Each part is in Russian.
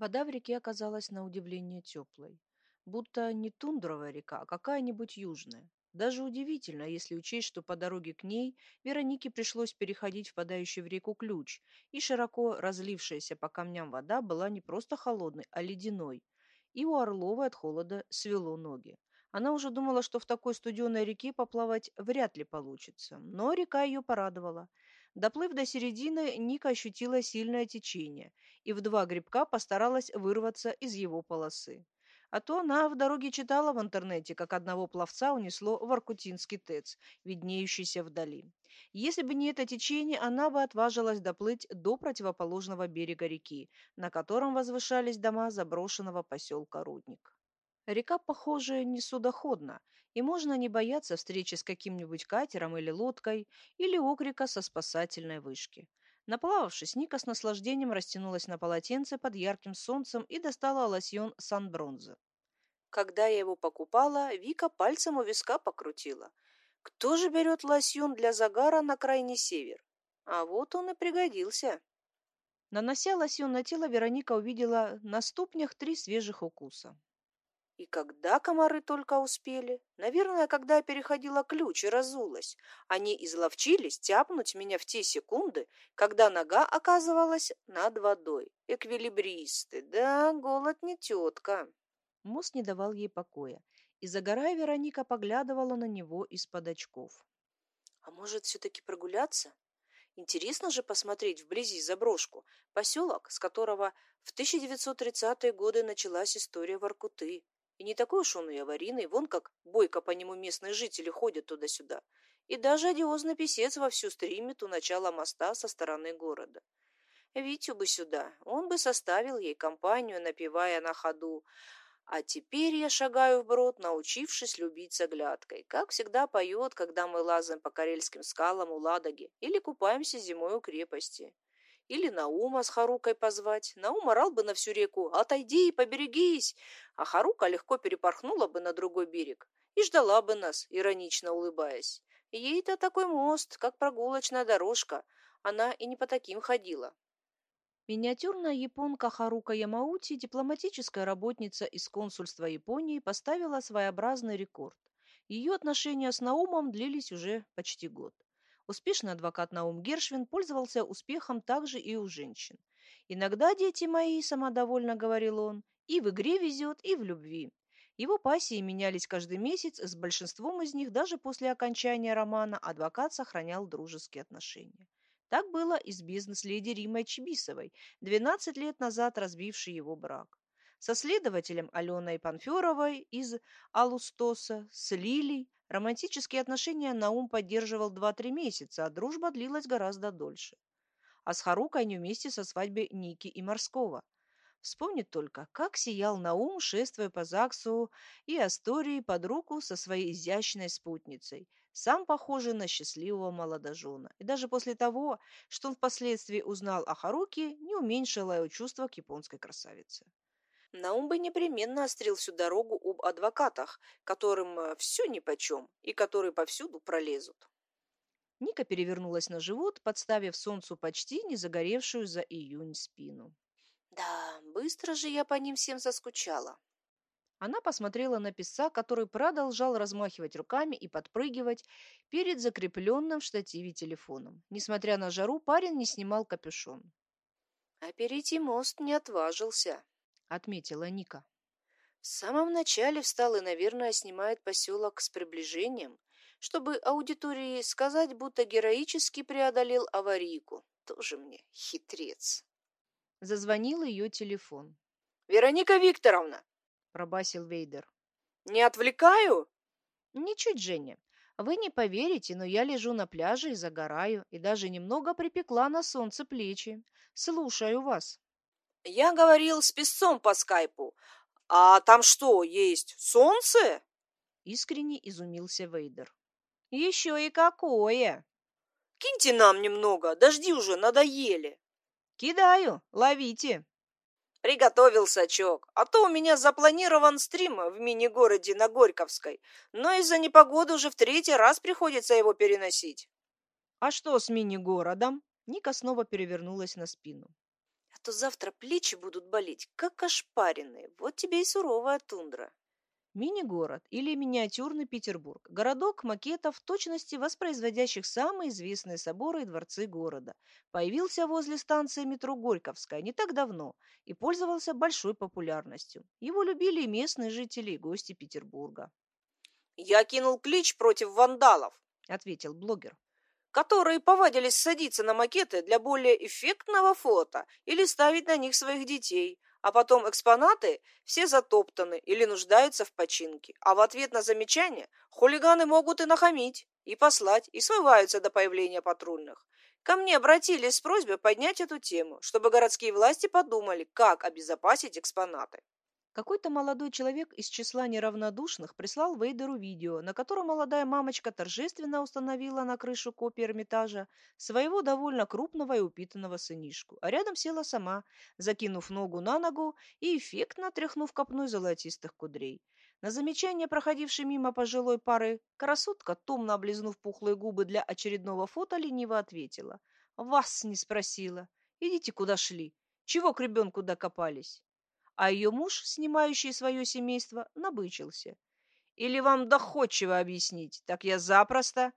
Вода в реке оказалась на удивление теплой. Будто не тундровая река, а какая-нибудь южная. Даже удивительно, если учесть, что по дороге к ней Веронике пришлось переходить впадающий в реку ключ, и широко разлившаяся по камням вода была не просто холодной, а ледяной. И у Орловой от холода свело ноги. Она уже думала, что в такой студеной реке поплавать вряд ли получится, но река ее порадовала. Доплыв до середины, Ника ощутила сильное течение и в два грибка постаралась вырваться из его полосы. А то она в дороге читала в интернете, как одного пловца унесло в Аркутинский ТЭЦ, виднеющийся вдали. Если бы не это течение, она бы отважилась доплыть до противоположного берега реки, на котором возвышались дома заброшенного поселка Рудник. Река, похоже, не судоходна, и можно не бояться встречи с каким-нибудь катером или лодкой, или окрика со спасательной вышки. Наплававшись, Ника с наслаждением растянулась на полотенце под ярким солнцем и достала лосьон Сан-Бронза. Когда я его покупала, Вика пальцем у виска покрутила. Кто же берет лосьон для загара на крайний север? А вот он и пригодился. Нанося лосьон на тело, Вероника увидела на ступнях три свежих укуса. И когда комары только успели? Наверное, когда я переходила ключ и разулась. Они изловчились тяпнуть меня в те секунды, когда нога оказывалась над водой. Эквилибристы, да, голод не тетка. Мост не давал ей покоя, и, загорая, Вероника поглядывала на него из-под очков. А может, все-таки прогуляться? Интересно же посмотреть вблизи заброшку, поселок, с которого в 1930-е годы началась история Воркуты. И не такой уж он и аварийный, вон как бойко по нему местные жители ходят туда-сюда. И даже одиозный писец вовсю стримит у начала моста со стороны города. Витю бы сюда, он бы составил ей компанию, напевая на ходу. А теперь я шагаю вброд, научившись любить с оглядкой. Как всегда поет, когда мы лазаем по карельским скалам у Ладоги или купаемся зимой у крепости. Или Наума с Харукой позвать. Наум орал бы на всю реку «Отойди, поберегись!» А Харука легко перепорхнула бы на другой берег и ждала бы нас, иронично улыбаясь. Ей-то такой мост, как прогулочная дорожка. Она и не по таким ходила. Миниатюрная японка Харука Ямаути, дипломатическая работница из консульства Японии, поставила своеобразный рекорд. Ее отношения с Наумом длились уже почти год. Успешный адвокат Наум Гершвин пользовался успехом также и у женщин. «Иногда, дети мои, — самодовольно говорил он, — и в игре везет, и в любви». Его пассии менялись каждый месяц, с большинством из них даже после окончания романа адвокат сохранял дружеские отношения. Так было и с бизнес-леди Римой Чебисовой, 12 лет назад разбившей его брак. Со следователем Аленой Панферовой из Алустоса, с Лилей, Романтические отношения Наум поддерживал 2-3 месяца, а дружба длилась гораздо дольше. А с Харукой они вместе со свадьбы Ники и Морского. Вспомнит только, как сиял Наум, шествуя по ЗАГСу и Астории под руку со своей изящной спутницей, сам похожий на счастливого молодожена. И даже после того, что он впоследствии узнал о Харуке, не уменьшило его чувство к японской красавице. Наум бы непременно острил всю дорогу об адвокатах, которым э, все нипочем и которые повсюду пролезут. Ника перевернулась на живот, подставив солнцу почти не загоревшую за июнь спину. «Да, быстро же я по ним всем заскучала». Она посмотрела на писца, который продолжал размахивать руками и подпрыгивать перед закрепленным в штативе телефоном. Несмотря на жару, парень не снимал капюшон. А перейти мост не отважился. — отметила Ника. В самом начале встал и, наверное, снимает поселок с приближением, чтобы аудитории сказать, будто героически преодолел аварийку. Тоже мне хитрец. Зазвонил ее телефон. «Вероника Викторовна!» — пробасил Вейдер. «Не отвлекаю?» «Ничуть, Женя. Вы не поверите, но я лежу на пляже и загораю, и даже немного припекла на солнце плечи. Слушаю вас». Я говорил с песцом по скайпу. А там что, есть солнце? Искренне изумился Вейдер. Еще и какое! Киньте нам немного, дожди уже надоели. Кидаю, ловите. Приготовил сачок, а то у меня запланирован стрим в мини-городе на Горьковской, но из-за непогоды уже в третий раз приходится его переносить. А что с мини-городом? Ника снова перевернулась на спину что завтра плечи будут болеть, как ошпаренные. Вот тебе и суровая тундра. Мини-город или миниатюрный Петербург – городок макетов в точности воспроизводящих самые известные соборы и дворцы города. Появился возле станции метро Горьковская не так давно и пользовался большой популярностью. Его любили и местные жители, и гости Петербурга. «Я кинул клич против вандалов», – ответил блогер которые повадились садиться на макеты для более эффектного фото или ставить на них своих детей, а потом экспонаты все затоптаны или нуждаются в починке. А в ответ на замечание хулиганы могут и нахамить, и послать, и смываются до появления патрульных. Ко мне обратились с просьбой поднять эту тему, чтобы городские власти подумали, как обезопасить экспонаты. Какой-то молодой человек из числа неравнодушных прислал Вейдеру видео, на котором молодая мамочка торжественно установила на крышу копии Эрмитажа своего довольно крупного и упитанного сынишку, а рядом села сама, закинув ногу на ногу и эффектно тряхнув копной золотистых кудрей. На замечание проходившей мимо пожилой пары красотка, томно облизнув пухлые губы для очередного фото, лениво ответила. «Вас не спросила. Идите, куда шли. Чего к ребенку докопались?» А ее муж, снимающий свое семейство, набычился. «Или вам доходчиво объяснить? Так я запросто...»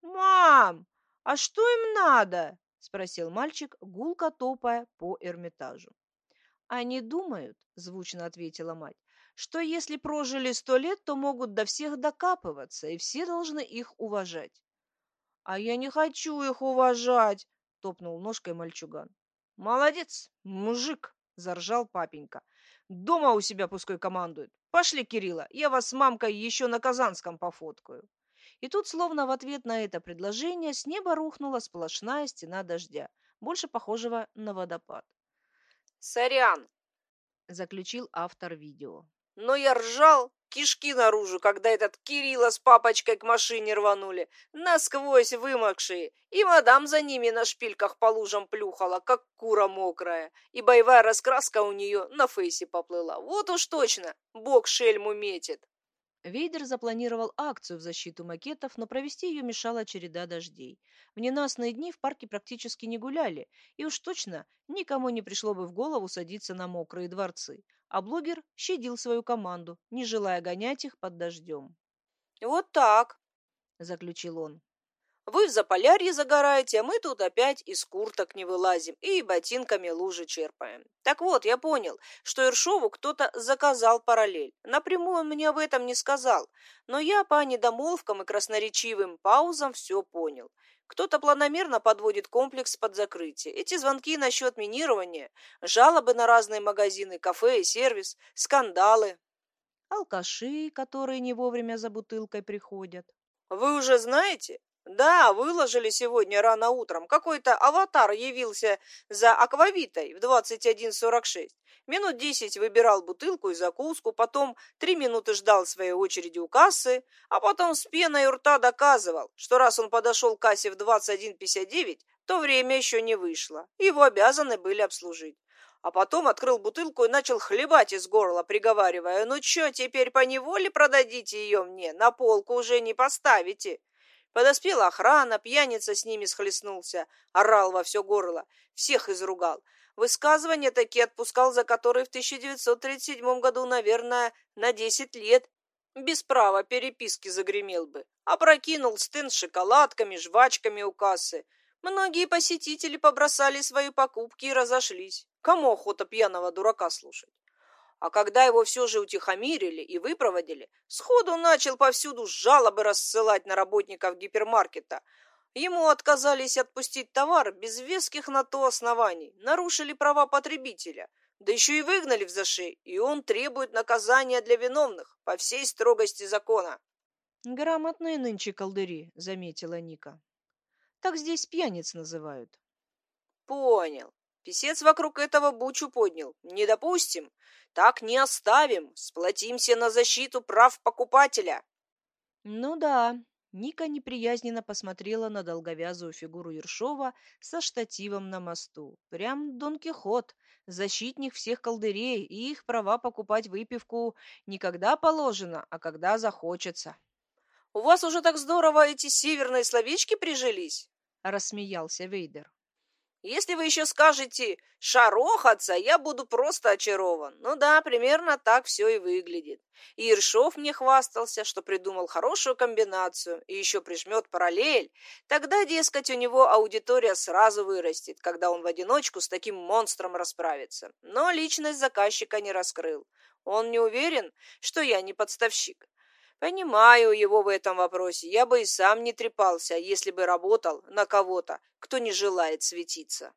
«Мам, а что им надо?» — спросил мальчик, гулко топая по Эрмитажу. «Они думают, — звучно ответила мать, — что если прожили сто лет, то могут до всех докапываться, и все должны их уважать». «А я не хочу их уважать!» — топнул ножкой мальчуган. «Молодец, мужик!» — заржал папенька. Дома у себя пускай командует. Пошли, Кирилла, я вас с мамкой еще на Казанском пофоткаю. И тут, словно в ответ на это предложение, с неба рухнула сплошная стена дождя, больше похожего на водопад. «Сорян!» – заключил автор видео. «Но я ржал, кишки наружу, когда этот Кирилла с папочкой к машине рванули, насквозь вымокшие, и мадам за ними на шпильках по лужам плюхала, как кура мокрая, и боевая раскраска у нее на фейсе поплыла. Вот уж точно, бог шельму метит. Вейдер запланировал акцию в защиту макетов, но провести ее мешала череда дождей. В ненастные дни в парке практически не гуляли, и уж точно никому не пришло бы в голову садиться на мокрые дворцы а блогер щадил свою команду, не желая гонять их под дождем. «Вот так», — заключил он. «Вы в Заполярье загораете, а мы тут опять из курток не вылазим и ботинками лужи черпаем. Так вот, я понял, что Иршову кто-то заказал параллель. Напрямую он мне об этом не сказал, но я по недомолвкам и красноречивым паузам все понял. Кто-то планомерно подводит комплекс под закрытие. Эти звонки насчет минирования, жалобы на разные магазины, кафе и сервис, скандалы. Алкаши, которые не вовремя за бутылкой приходят. Вы уже знаете? Да, выложили сегодня рано утром. Какой-то аватар явился за аквавитой в 21.46. Минут десять выбирал бутылку и закуску, потом три минуты ждал своей очереди у кассы, а потом с пеной у рта доказывал, что раз он подошел к кассе в 21.59, то время еще не вышло. Его обязаны были обслужить. А потом открыл бутылку и начал хлебать из горла, приговаривая, «Ну что, теперь по неволе продадите ее мне? На полку уже не поставите». Подоспела охрана, пьяница с ними схлестнулся, орал во все горло, всех изругал. Высказывания такие отпускал, за которые в 1937 году, наверное, на 10 лет без права переписки загремел бы. Опрокинул стенд с шоколадками, жвачками у кассы. Многие посетители побросали свои покупки и разошлись. Кому охота пьяного дурака слушать? А когда его все же утихомирили и выпроводили, сходу начал повсюду жалобы рассылать на работников гипермаркета. Ему отказались отпустить товар без веских на то оснований, нарушили права потребителя, да еще и выгнали в зашей, и он требует наказания для виновных по всей строгости закона. «Грамотные нынче колдыри», — заметила Ника. «Так здесь пьяниц называют». «Понял. Песец вокруг этого бучу поднял. Не допустим. Так не оставим. Сплотимся на защиту прав покупателя. Ну да. Ника неприязненно посмотрела на долговязую фигуру Ершова со штативом на мосту. Прям Дон Кихот, защитник всех колдырей, и их права покупать выпивку никогда положено, а когда захочется. «У вас уже так здорово эти северные словечки прижились?» — рассмеялся Вейдер. Если вы еще скажете «шарохаться», я буду просто очарован. Ну да, примерно так все и выглядит. И Ершов мне хвастался, что придумал хорошую комбинацию и еще прижмет параллель. Тогда, дескать, у него аудитория сразу вырастет, когда он в одиночку с таким монстром расправится. Но личность заказчика не раскрыл. Он не уверен, что я не подставщик. Понимаю его в этом вопросе. Я бы и сам не трепался, если бы работал на кого-то, кто не желает светиться.